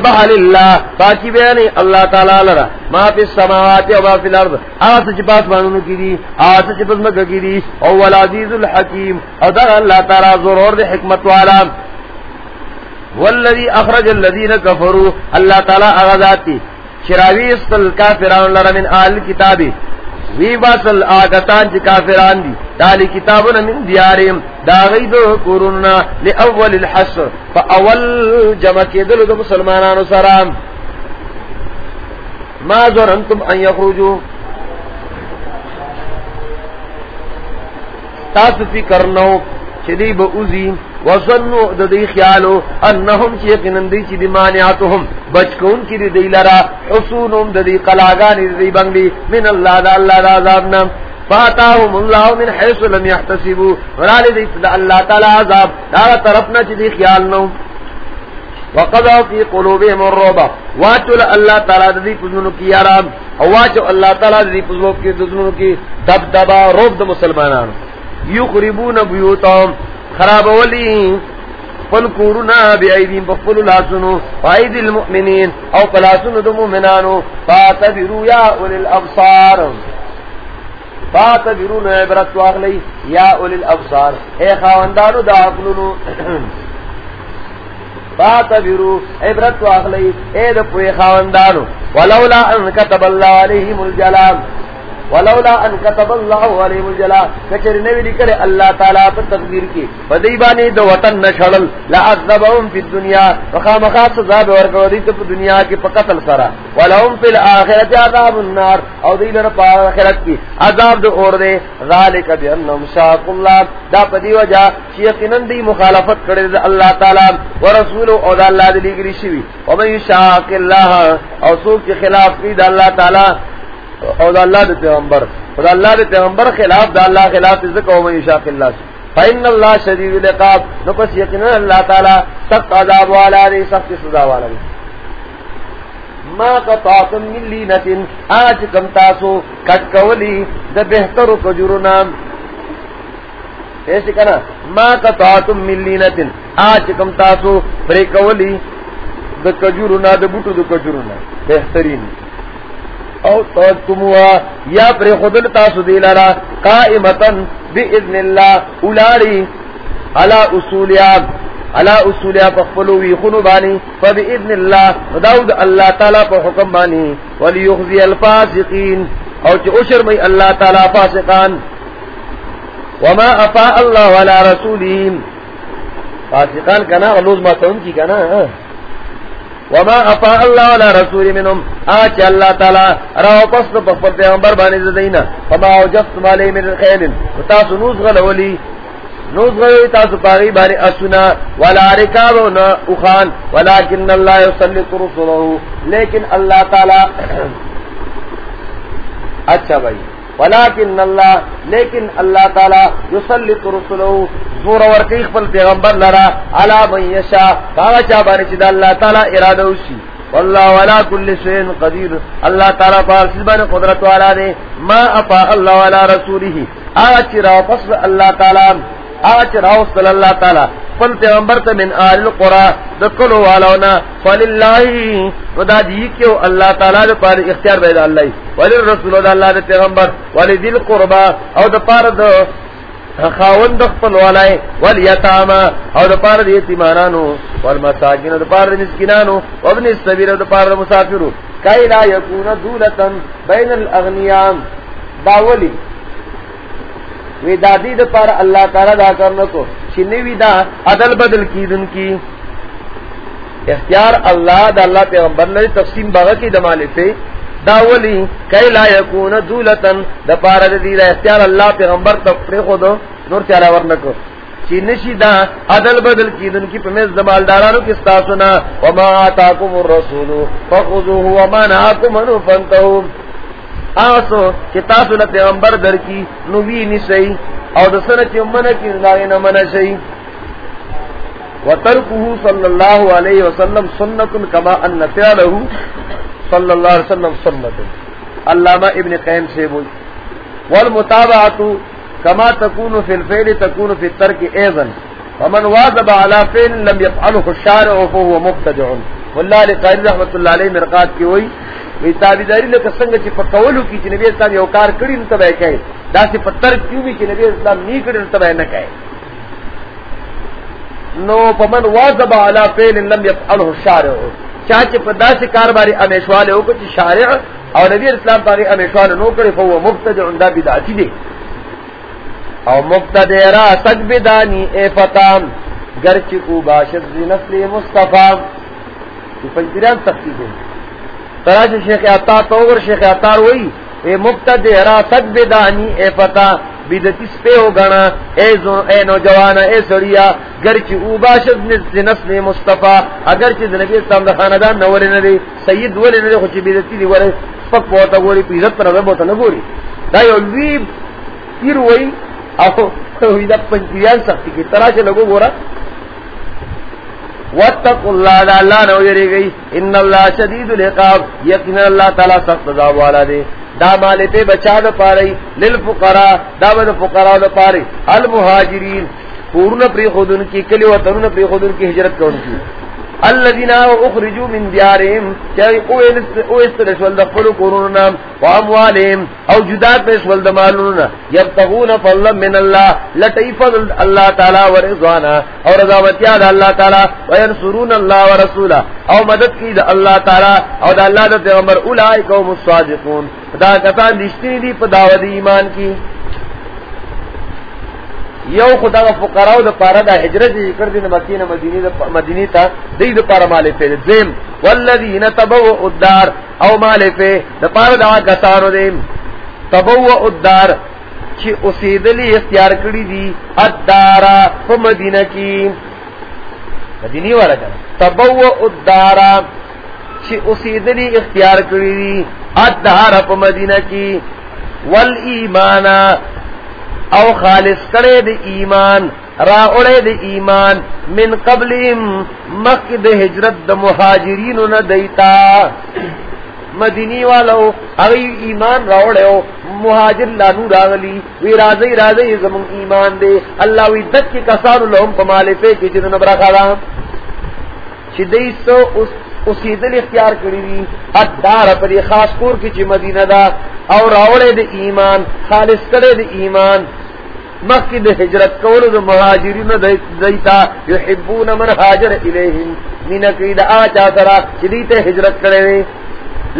بحل اللہ باقی بیانی اللہ تعالی لرا۔ ما فی السماوات و ما فی الارض۔ آس چپاس مانونو کی دی، آس چپاس مکہ کی دی۔ اول عزیز الحکیم۔ او در اللہ تعالی ضرور دی حکمت والا۔ والذی اخرج الذین کفروا۔ اللہ تعالی اغذاتی شراوی استل کافران لرا من آل کتابی۔ وی باسل آگتان چی کافران دی. تالی کتابنا من دیاریم. دا غیدو کورننا لی اول الحسر فا اول جمع کی دلو دا مسلمانانو سرام ما ظننتم ان یخرجو. تاسو فکر نو چدی با اوزی. وظنوا ددی خیالو انہم چی یقینن چی دی مانعاتهم بچکون کی دی دی لرا، حسونم ددی قلاغان دی بنگلی، من اللہ دا اللہ دا عذابنا. فاتاهم اللہ من حیث لم يحتسبو ورالی دی دا اللہ تعالی عذاب دا طرفنا چی دی خیال نو وقضا فی قلوبهم الرعب واچل اللہ تعالی دی پزنو کی آرام واچل اللہ تعالی دی پزنو کی دزنو کی دبدبا روب دا مسلمانان. یخربون بیوتهم خراب ولی فل کورونا بی ایدیم بفل لاسنو فاید المؤمنین، او پلاسنو دو مؤمنانو فاتبرو یا اولی الابصار. فاتبرو نو عبرت واغلی، یا اولی الابصار. اے خواندانو دا عقلنو فاتبرو عبرت واغلی، اے دا پوی خواندانو. ولولا ان کتب اللہ علیہم الجلال. ولولا ان كتب الله عليه الجلا کچر نوی لکھے اللہ تعالی پر تقدیر کی. بدی بانی دو وطن نشڑل لعذبهم فی الدنیا. وخام خاص عذاب ورکو دی تو دنیا کی قتل سرا. ولهم فی الاخرۃ عذاب النار. او دی لر اخرت کی عذاب دو اور دے. ذالک بانهم شاق اللہ. دا پدی وجہ یقیناً دی مخالفت کرے اللہ تعالی ورسول او دا اللہ دی گری شوی. او من شاق اللہ او سو کے خلاف کی دا اللہ تعالی او دا اللہ دے پیغمبر او دا اللہ دے پیغمبر خلاف، دا اللہ خلاف ذکر او من شاق اللہ سے۔ فإن اللہ شدید العقاب۔ نو پس یقینا اللہ تعالی سخت عذاب والا دے، سخت سزا والا دے۔ ما قطعتم من لینتن آج کم تاسو کٹ کولی، دا بہتر کجرنا ایسے کنا ما قطعتم من لینتن آج کم تاسو پری کولی، دا کجرنا دا بوٹو دا کجرنا بہترین۔ او تموا یا پر خودل تاسو دی لرا قائمتن باذن الله اولاری علا اصولیا علا اصولیا فخلو وی خنو بانی فباذن الله داود الله تعالی په حکم بانی وليخزي الفاسقين، او چې اشر مې الله تعالی فاسقان. وما افاء الله على رسوله فاسقان کنا غلوز ما تون کی کنا وما افا اللہ علی رسول منهم. آچ اللہ تعالی راو پس پخفر پیغمبر بانی زدینا فما اوجفت مالی من خیل تاسو نوز غلولی نوز غلولی تاسو پاغی بانی اسنا ولا رکابو نا اخان. ولیکن اللہ یسلط رسولو لیکن اللہ تعالی اچھا بھائی. ولیکن اللہ، لیکن اللہ تعالی یسلط رسولو زور ورکی خپل پیغمبر لرا علا من یشا کاغا چا بانی چی دا اللہ تعالی ارادہ اسی واللہ ولا کل شین قدیر، اللہ تعالی پار سبان قدرت والا دے، ما اپا اللہ ولا رسولی آغا چی راو پس اللہ تعالی، آغا چی راو صلی اللہ تعالی فل پیغمبر تا من آل القرآ دکلو والاونا فللہی ودا دی کیو اللہ تعالی دا پار اختیار بید اللہ ولی رسول دا اللہ پیغمبر ولی دل قربا او دا پار دا خاون د خپل ولای ول یتاما او د پاره د یتیمانانو ول مساکین د پاره د مسکینانو او ابن السبیل د پاره د مسافرو. کای لا یکون دولتن بین الاغنیام. داولی وی دادی د پاره الله تعالی دا کرنو کو. چنی وی دا عدل بدل کی دن کی. اختیار اللہ دا اللہ پیغمبر نے تقسیم باغ کی دمالے سے داولی کئی لا یکون دولتن دا پارا دی دا اختیار اللہ پیغمبر تفریق خود نور چارا ورنکو چی نشی دا عدل بدل کی دن کی پمیز دمال دارانو کس تاسونا وما آتاکم الرسولو فخوزوه وما ناکم انو فانتہو آسو، چی تاسونا پیغمبر در کی نوی نسی او دا سنة چی امنا کی ناغینا منا شئی وترکه صلی اللہ علیہ وسلم سنت کما ان فعلہ صلی اللہ علیہ وسلم سنت. علامہ ابن قیم سے بول. والمتابعت کما تکون فی الفعل تکون فی الترک ایضا. ومن واظب على فعل لم يفعله الشارع فهو مبتدع. والله علی قاری رحمت الله علیه مرقات کی وای وی تابعداری له څنګه چې په قولو کې چې نبی اسلام یو کار کړی نو تبه کوي دا چې پتر کیو می چې نبی اسلام نی کړی نو تبه نه کوي نو پمن واظب علی فعل لم يفعله الشارع چا چې په داسې کار باندې امیشواله وکړي چې شارع او نبی اسلام باندې امیشواله نو کړی فهو مبتدع دا بدعتي دی او مبتدع را تک بدانی اے فتام۔ گرچ کو باشد نسل مصطفی۔ یہ پنجریان تختی دیں تراج شیخ عطا تو شیخ عطار وہی اے مبتدع را تک بدانی اے فتام بدتی سپے ہو گنا، اے اے نوجوان، اے سڑیا گرچ او باشد نسل مصطفی اگر چ نبی اسلام دا خاندان نہ ولے نہ سید ولے نہ خوش بدتی دی ولے پک بہت گوری پی عزت پر بہت نہ گوری۔ دا یو وی پیر وئی، او وی دا پنجیان سختی کی طرح سے لگو گورا۔ واتقوا الله لا لا نو یری گئی، ان الله شدید العقاب، یقینا اللہ تعالی سخت عذاب والا دے۔ دا مال تے بچا دے پاری للفقراء دا ود فقراء دے پاری المہاجرین پورن پری خودن کی، کلی وطن پری خودن کی ہجرت کون کی؟ الذين اخرجوا من ديارهم چاہے او او استرسول دخل قروننا واموالهم او جداد پیس ول دمالونا يبتغون فضلا من الله لطيف الله تعالى ورضوانا اور رضاوت یاد الله تعالى وينصرون الله ورسوله او مدد کی اللہ تعالی اور اللہ دے پیغمبر اولئک هم الصادقون۔ دا کسان دشتی دی په دعوت ایمان کی یو خدا فقراو د پاره د هجرت ذکر دي مکینه مدینه د مدینه ته د دې لپاره مال په زم والذین تبوا الدار، او مال په د پاره دا کسانو دي تبوا الدار، چې اوسېدلی اختیار کړی دي، الدار په مدینه کې. مدینه ورته تبوا الدار چې اوسېدلی اختیار کړی دي الدار په مدینه کې والایمان او خالص کرے د ایمان، را اڑے د ایمان، من قبل مقد ہجرت د مہاجرین نہ دیتا۔ مدینی والو اگی ایمان راوڑے ہو مہاجر لانو راغلی۔ وی رازی رازی زمون ایمان دے۔ اللہ وی دک کی کسانو لهم پمالے پہ کی جنو نبرا خالا۔ چی دیسو اس اسی دل اختیار کری دی. ادار پر خاص کور کی چی مدینہ دا. اور راوڑے دے ایمان، خالص کرے دے ایمان. مکی دے حجرت کولو دے مہاجرین دیتا یحبون من حاجر الیہم. من قید آچا سرا چلیتے حجرت کرے دے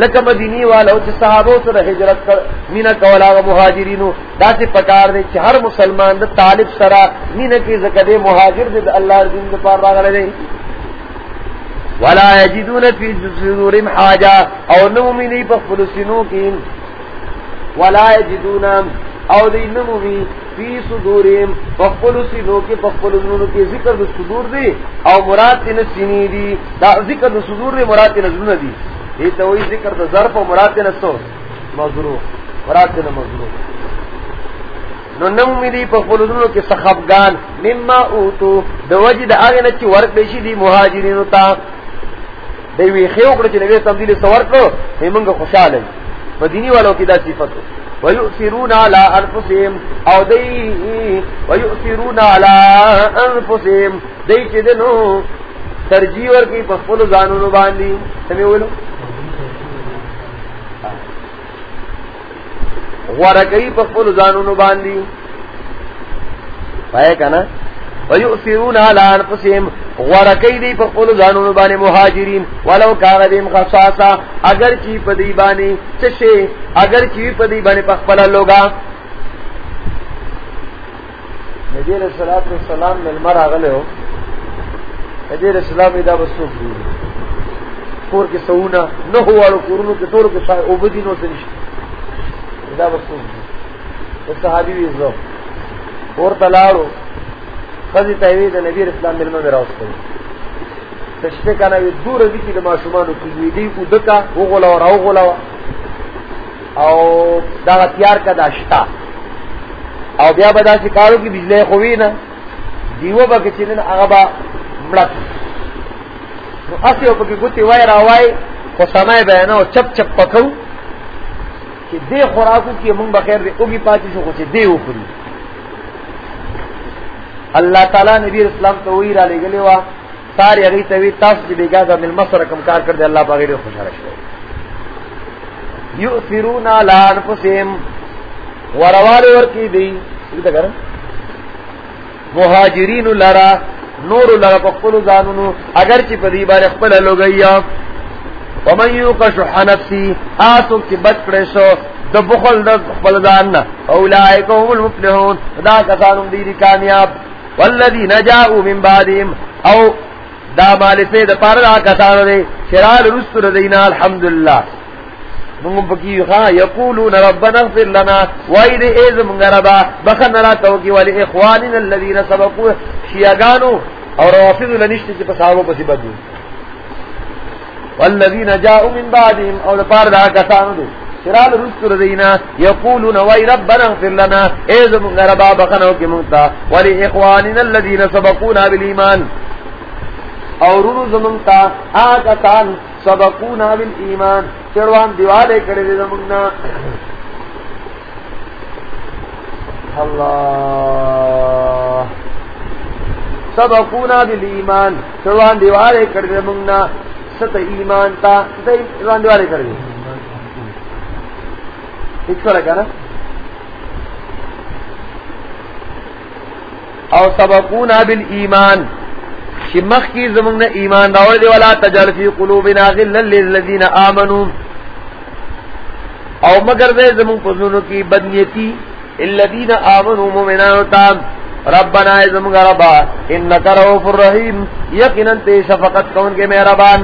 لکہ مدینی والا چھ صحابوں سے حجرت کر من کولا و مہاجرینو. دا سے پکار دے چھ ہر مسلمان دے طالب سرا. من کی زکدے مہاجر دے اللہ رضیم دے پار راگلے دے. ولا يجدون في صدورهم حاجة او نمومني بفلسنو کی ولا يجدون او دی نمومی فی صدورهم بفلو سینو کی بفلو نونو کی ذکر دو صدور دی او مراد تین سینی دی دا ذکر دو صدور دی مراد تین زنون دی یہ تو وہی ذکر دو ظرف و مراد تین سو مضرو مراد تین مضرو نو نمومی دی بفلو نونو کی سخفگان مما اوتو دو وجی دا آگے نچی ورک بیشی دی مہاجرینو تا. دی وی خیو کرو چی نبی تمدیل سور کرو ہی خوشحال ہے مدینی والوں کی دا صفت ہو ويؤثرون على انفسهم او دي ويؤثرون على انفسهم دي چې دنو ترجیح ور کی پخپل ځانونو باندې. سمې ولو ورکی پخپل ځانونو باندې. پای کنه ويؤثرون على انفسهم غورکی دی په خپل ځانونو باندې مهاجرین ولو کان دیم خصاصا اگر چی په دی باندې څه اگر چی په دی باندې په خپل لوګا نبی رسول الله صلی الله علیه وسلم ملمر اغله هو نبی رسول الله دا وسو کور کې سونه نه هوالو کورونو کې ټول کې او بدینو څه نشته دا وسو صحابي وی زو اور تلاړو خزی تایوی دا نبی اسلام ملمه می راست کری تشته کنه وی دور دی چې د ماشومانو کې وی دی او دکا او غلا او راو غلا او دا تیار کا داشتا او بیا به دا چې کارو کې بجلی خو وینه. دیو به کې چې نن هغه به نو اسی او پکې ګوتی وای را وای خو سمای به چپ چپ پکو چې دې خوراکو کې مونږ بخیر دې اوږي پاتې شو، خو چې دې وخوري اللہ تعالیٰ نبی اسلام تو وہی را لے گلے وا ساری اگئی توی تاس جی کی بیگا دا من مصر کم کار کر دے، اللہ باغیر خوش رشتے یؤثرون علی انفسهم وروال ورکی دی دې کر۔ مهاجرین لرا، نور لرا خپل ځانونو اگر چې په دې باندې خپل لوګیا ومن یوقش نفسی آسو کی بچ کړي شو د بخل د خپل ځان نه اولئک هم المفلحون۔ دا کسانو دي کامیاب۔ والذین جاءوا من بعدهم، او دا مال سے د پاره کسانو دي شرال رسل دینا، الحمدللہ. منگم پکی خواہ یقولون ربنا اغفر لنا وائد ایز منگربا بخن را توکی والی اخوانین اللذین سبقو، شیعگانو اور وافض لنشتی چی پساگو پسی بدو. والذین جاؤ من بعدهم، او لپار دا کسانو دو شرال رسل دینا یقولون وای ربنا اغفر لنا ایز منگربا بخنو کی منتا والی اخوانین اللذین سبقونا بالایمان. اور رونو زمنتا آکا تان سبقونا بالایمان. چڑوان دیوالے کرے دے زمنا اللہ. سبقونا بالایمان. چڑوان دیوالے کرے دے زمنا ست ایمان تا، ست چڑوان دیوالے کرے دے. ایک سو لگا نا؟ او سبقونا بالایمان شمخ کی زمون ایمان داور دی، ولا تجل فی قلوبنا غلا للذین آمنوا او مگر دے زمون پزونو کی بدنیتی، الذین آمنوا مومنان تام ربنا زمون ربا انک رؤوف الرحیم، یقینا تے شفقت کون کے مہربان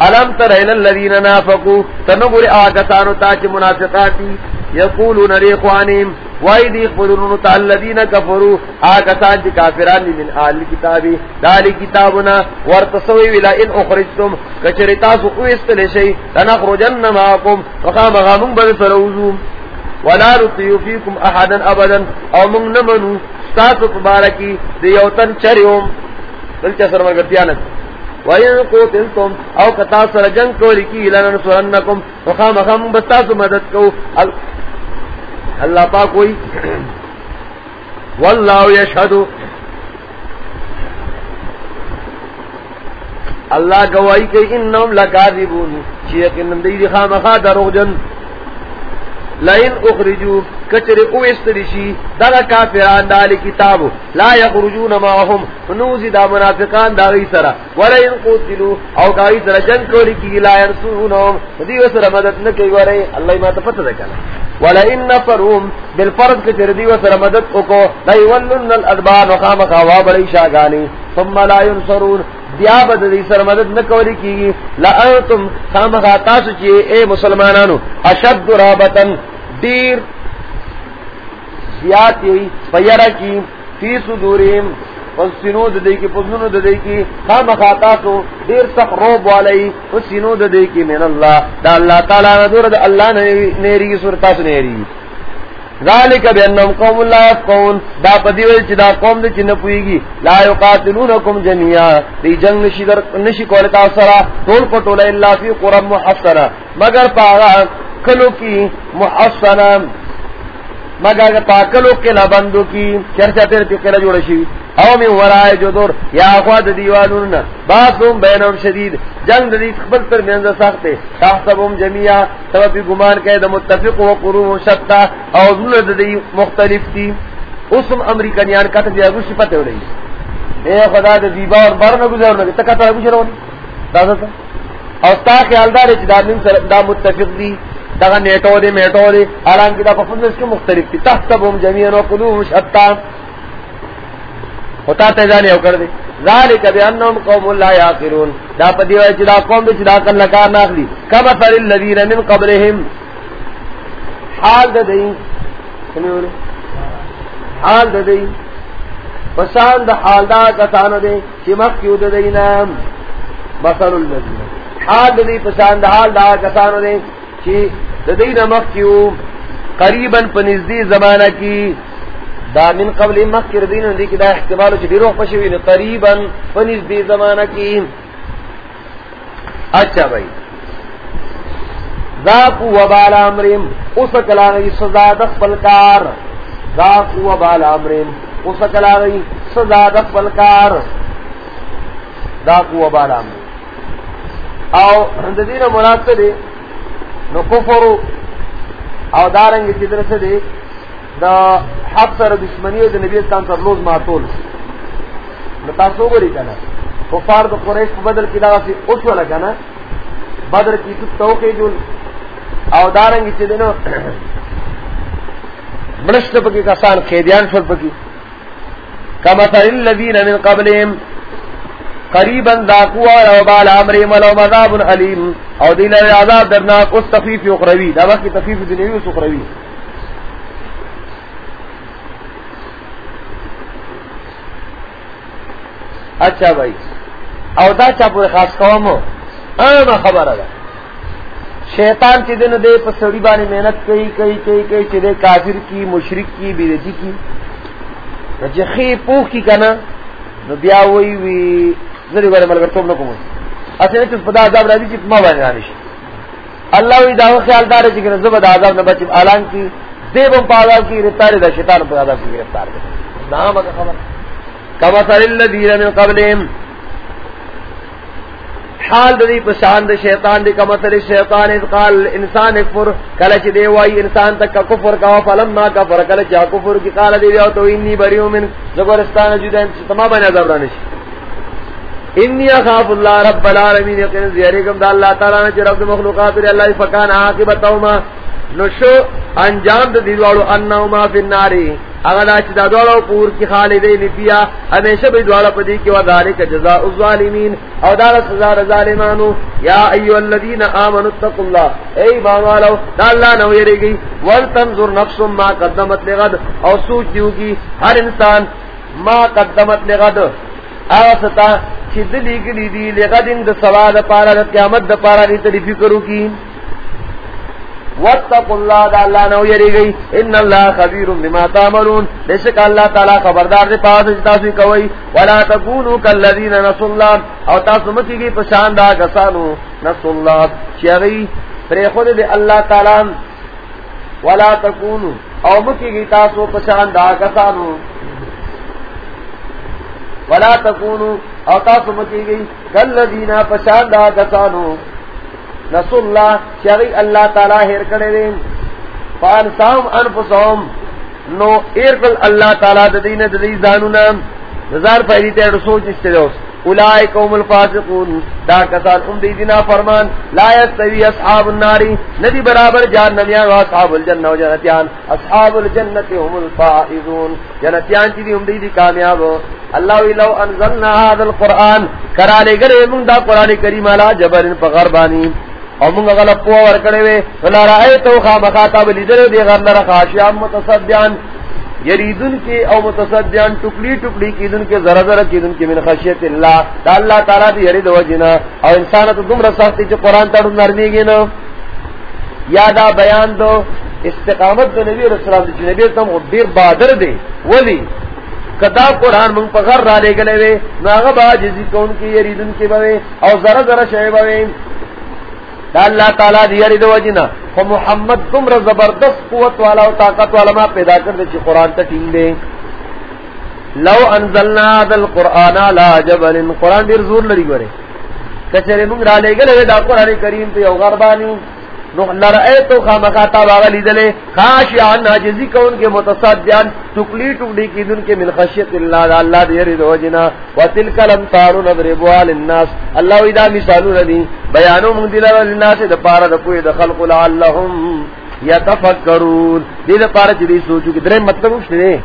الم تر الى الذین نافقوا؟ تنغر آگتانو تاچ منافقاتی. یقولون لاخوانهم وای دی خبرونو تا الذین کفروا. آکسان چې کافران دي من اهل کتابی. دالی کتابنا ورتسوی ویلا ان اخرجتم. کچری تاسو او استل شی، لنخرجن معكم وقام غامون بل سروزو ولا رطیو فیکم احدا ابدا. او من نمنو. ستاسو مبارکی دیوتن چریوم. دلچا سر وَإِن قُوتِلْتُمْ او کتا سر جنگ کو لکی لننصرنکم وخام خام بستاسو مدد کو اللہ پاک کوئی واللہ یشہد اللہ گواہی کہ انہم لکاذبون چیئے کہ دی خام خا دروغ جن لئن اخرجو کچر او استرشی دا کافران دال کتاب. لا یخرجون معهم، نوزی دا منافقان دا غی سرا. ولئن قتلوا، او غی سرا جنگ کولی کی، لا ينصرونهم دی وسر مدد نہ کی ورے، اللہ ما تفتہ کنا. ولئن نفرهم بالفرض کچر دی وسر مدد کو لا یولن الادبار وقام قوا بلی شاگانی. ثم لا ينصرون بیا بد دی سر مدد نہ کولی کی، لا انتم خام تاسو چی اے مسلمانانو، اشد رابطن، دیر زیادی پیرا کی فی صدوریم سینو ددے کی، پزنو ددے کی خام خاتا تو دیر سخ روب والی سینو ددے کی من اللہ۔ دا اللہ تعالی ندور دا اللہ نیری سورتا سنیری ذالک بانهم قوم لا يفقهون دا پدیول چې دا قوم دې چې نه پويږي لا يقاتلونکم جميعا دې جنگ نشي در نشي کول تاسو سره ټول پټول الا فی قرى محصنه مگر پاغا کلو کی محصنه مگر پاکلو کے لبندو کی، چرچا تیر تکر جوڑ شی او من ورائے جو دور، یا اخواد دیوانون باسم بینم شدید۔ جنگ دید خبر تر منز سختے تحسبهم جميعا سبب گمان کہ دا متفق و قروم شتا او ظلد دی مختلف تھی اسم امریکنیان کتب دیا جی گوشی پتے ہو رہی۔ اے خدا دا دیبا اور برنا گزر نگی تکتا گوشی رونی تازتا او ستا خیال دار دا من دا متفق دی۔ دغه نیټو دې میټو دې حالان کې دا په فضل کې مختلف دي. تحسبهم جميعا وقلوبهم شتى. ہوتا ته ځان یو کړ دې. ذالک بانهم قوم لا يعقلون. دا په دی چې دا قوم چې دا کله کار نه اخلي. کما فر الذين من قبلهم. حال ده دی حال ده دی پسان د حال دا کسانو دې چې مخ کیو ده دینام مثل الذين. حال دې پسان د حال دا کسانو دې چې د دې نمک کیو قریبا پنځدي زمانہ کی دا من قبل مخکر دین دې کې دا احتمال چې ډیرو پښوی نه قریبا پنځدي زمانہ کی اچھا بھائی. ذاقوا وبال امرهم اس کلاغی سزا د خپل کار. ذاقوا وبال امرهم اس کلاغی سزا د خپل کار. دا قوه بالام او د دین مناسب نو کفر او دارنګ چې درسه دی دا حق سره دشمنی د نبی اسلام سره روز ماتول نو تاسو وګورئ کنه کفار د قریش په بدل کې دا سی اوس ولا کنه بدر کې توخه جوړ او دارنګ چې دینو ملشت پکی کسان، قیدیان شل پکی کما تر الذین من قبلهم قریبا ذاقوا او بال امرهم ولو مذاب علیم او دین عذاب درناک اس تخفیف اخروی. دا وقت تخفیف دنیوی اس اخروی. اچھا بھائی. او دا چا پورے خاص قوم اما خبر ہے. شیطان چی دن دے پسڑی بانی محنت کئی کئی کئی کئی چی دے کافر کی، مشرک کی، بیدتی کی. جی پوخ کی کنا. نو بیا وی وی زری بارے ملگر توم نکو مجھ اچھا نہیں چیز پدا عذاب را دی چی جی ما بانی رانش اللہ وی داو خیال دارے جی چی کنا زبد عذاب نبا چی آلان کی دیبم پا عذاب کی گرفتاری دا شیطان پا عذاب کی گرفتار دی نام اگر خبر. کما سر اللہ دیر من قبلیم حال دی پشان د شیطان دی کما تر شیطان اذ قال انسان کفر کله چې دی وای انسان تک کفر کا فلم ما کفر. کله چې کفر کی قال دی او تو انی بریو من زبرستان جدن تمام باندې عذاب رانش انی اخاف الله رب العالمین یقین زیریکم د الله تعالی نه چې رب مخلوقات دی الله فکان عاقبتهما نو شو انجام د دیوالو انو ما فی النار. اغلا چې دا دوالو پور کی خالدین فیا همیشه به دوالو پدې کې وذالک جزاء الظالمین او دا سزا د ظالمانو. یا ایو الذین آمنوا اتقوا الله. ای باوالو دا الله نو یریږي ول تنظر نفس ما قدمت لغد. او سوچ دیو کی هر انسان ما قدمت لغد. اغه ستا چې دلی کې دی لغدین د سوال د پاره د قیامت د پاره دې فکر وکړي واتقوا الله دا اللہ نو یری گئی. ان اللہ خبیر بما تعملون. بے شک اللہ تعالی خبردار دے پاس جتا تاسو کوي ولا تکونوا کالذین نسوا الله او تاسو مکی کی پشان دا کسانو نسوا الله چری پر خود دے اللہ تعالی. ولا تکونوا او مکی کی تاسو پشان دا کسانو. ولا تکونوا او تاسو مکی کی کالذین پشان دا کسانو. نسو اللہ شری اللہ تعالیٰ ہیر کرے دیں پان سام انفسوم نو ایرکل اللہ تعالیٰ ددین ددی زانونا۔ نظار پہلی تیر سوچ اس سے دوست۔ اولائک هم الفاسقون. دا کسان ام دی دینا فرمان، لا یستوی اصحاب الناری ندی برابر جہنمیان و اصحاب الجنہ و جنتیان. اصحاب الجنت هم الفائزون. جنتیان چی دی ام دی دی کامیاب. اللہ لو انزلنا هذا القرآن. کرالے گرے من دا قرآن کریم علا جبر پغربانی او مونږ غل په ور کړې وې ولا رايتو خامخاطب لیدل دی غر لره خاشعا متصدیان. یریدن کی او متصدیان ټوکلی ټوکلی کیدن کې ذره ذره کیدن کې من خشیت الله. دا الله تعالی دی یری د وجنا او انسان ته دومره سختي چې قران ته نرمیږي نو یادا بیان دو استقامت د نبی رسول الله د نبی ته ډیر بادر دی. ولی کدا قران مونږ په غر را لګلې وې ناغه با جزي کون کې یریدن کې به او ذره ذره شی به دا اللہ تعالیٰ دی یری دو جنا خو محمد تم را زبردست قوت والا و طاقت والا ما پیدا کر دے چی قرآن تا ٹیم دے۔ لو انزلنا دل قرآن لا جبل، قرآن دیر زور لڑی گورے۔ کچھرے منگ را لے گلے، دا قرآن کریم تو یو غربانی۔ نو لرأیتو خامقاتا باغا لیدلے خاشعان ناجزی کون کے متصادیان ٹکلی ٹکلی کی دن کے من خشیت اللہ دا اللہ دیر دو جنا۔ و تلک الامثال نضربوا للناس۔ اللہ ویدہ مثالو ردی بیانو من دلال للناس دا پارا دا پوئی دا خلق لعلهم یتفکرون۔ دی دا پارا چی دی سوچو کی درہم مطلب اچھ دے۔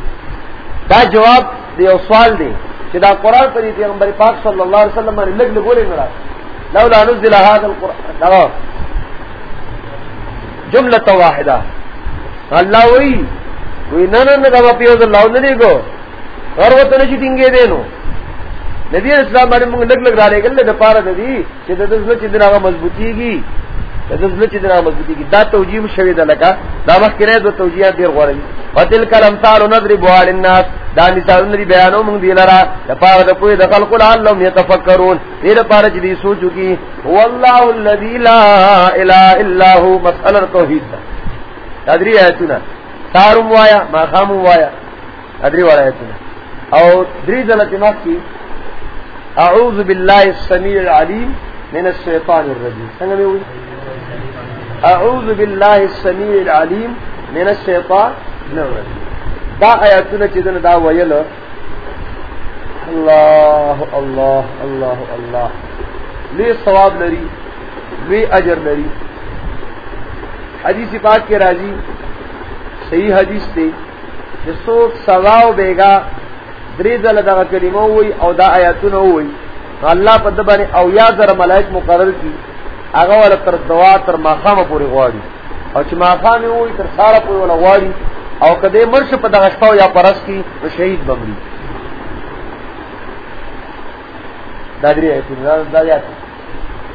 دا جواب دی او سوال دی کہ دا قرآن پر دی پیغمبر پاک صلی اللہ علیہ وسلم لگ لگولے نرا لولا نزل هذا القرآن۔ جملت واحدہ۔ اللہ وہی وہی نہ نہ نہ پیوز اللہ نے کو اور وہ تو نہیں ٹنگے دے نو نبی اسلام باندې موږ لګ لګ را لګل د پاره د دې چې د دې چې دغه مضبوطیږي د دې چې دغه مضبوطیږي دا توجیه شوی ده لکه دا مخ کې د توجیه ډیر غوړي وتل کلم صار نضرب على الناس دا مثال ندی بیانو موږ دی لرا د پاره د پوی د خلق العالم يتفکرون دې لپاره چې دې سوچو کی، هو الله الذي لا اله الا هو مساله توحید دا. تدری ایتونه سارم وایا، ما خام وایا. ادری وایا ایتونه او درې ځله چې مخ اعوذ باللہ السمیع العلیم من الشیطان الرجیم. سنگا میں ہوئی اعوذ باللہ السمیع العلیم من الشیطان الرجیم. دا آیاتنا چیزن دا ویل اللہ اللہ اللہ اللہ لی ثواب لری لی اجر لری حدیث پاک کے راضی صحیح حدیث تے جسو سواو بیگا دری دل دا کلمہ ہوئی او دا آیاتنا ہوئی اللہ پا دبانی او یا در ملائک مقرر کی اگا والا تر دوا، تر ماخام پوری غواری او چی ماخام ہوئی تر سارا پوری والا غواری او کدے مرش پا دغشپاو یا پرس کی شہید بمری دادری آیتنا دادری آیتنا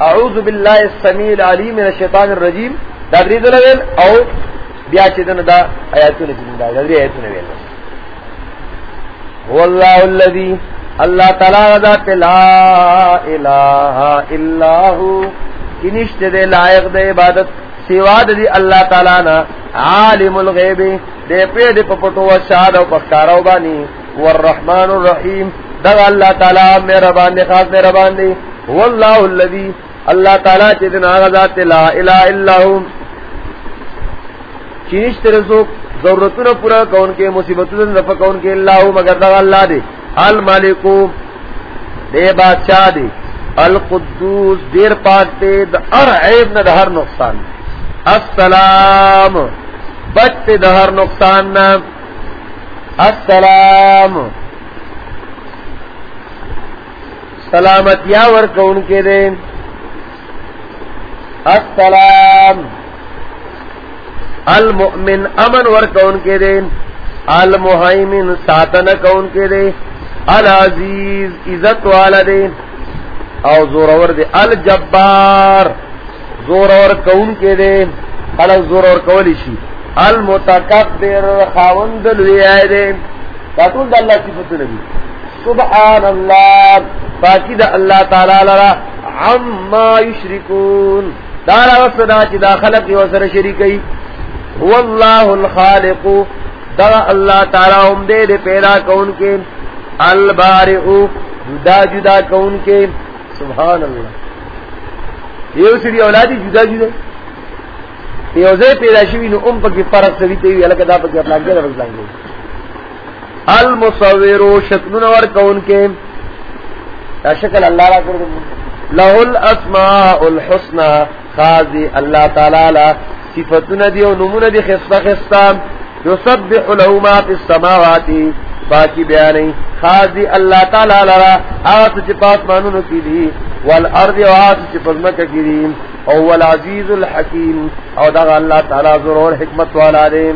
اعوذ باللہ السمیع العلیم من الشیطان الرجیم. دادری دلویل او بیا چیدن دا آیاتون چیدن دا دادری آیتون ویل. واللہ الذی اللہ تعالی ذات لا الہ الا ہو کنشت دے لائق دے عبادت سوا دی اللہ تعالی نا عالم الغیب. دے پے دے پپٹو و شاد و پخکارو بانی. والرحمن الرحیم. دغ اللہ تعالی مہربان دے، خاص مہربان دے. واللہ الذی. اللہ تعالی چیدن آغا ذات لا الہ الا ہو. چینشت رزق ضرورتوں پورا کون کے مصیبتوں نفع کون کے، اللہ مگر دغ اللہ دے. المالکو. دے بادشاہ دے. القدوس دیر پاک دے ار عیب نہ ہر نقصان السلام. بچتے دہر نقصان نہ۔ السلام۔ سلامتیا ورک ان کے دے۔ السلام۔ المؤمن امن ورک ان کے دے۔ المحیمن ساتن کون کے دے۔ العزیز عزت والا دے۔ او زورور دے۔ الجبار۔ زورور کون کے دے۔ الگ زورور کولی شی۔ المتکبر خاوند لوی آئے دے تاتون دا اللہ صفت نبی سبحان اللہ باقی دا اللہ تعالی لرا عما یشرکون. دارا وصدا چی دا خلق وصر شریکی واللہ الخالق. دا اللہ تعالی ہم دے دے پیدا کون کے البارئو جدا جدا کون کے سبحان اللہ یہ سری اولادی جدا جدا. یہ اوزے پیدا شوی نو ام پکی فرق سوی تیوی اللہ کدا پکی اپنا گیا رفض لانگے المصورو شکلون ور کون کے شکل اللہ را کر دیں لہو الاسماء الحسنى خاضی اللہ تعالی صفتنا دی و نمون دی خستا خستا یسبح له ما فی السماوات. باقی بیانی خاصی اللہ تعالی لرا آس چی پاس مانونو کی دی والارض و آس چی پزمک کی دی اول عزیز الحکیم او دا اللہ تعالی ضرور حکمت والا دے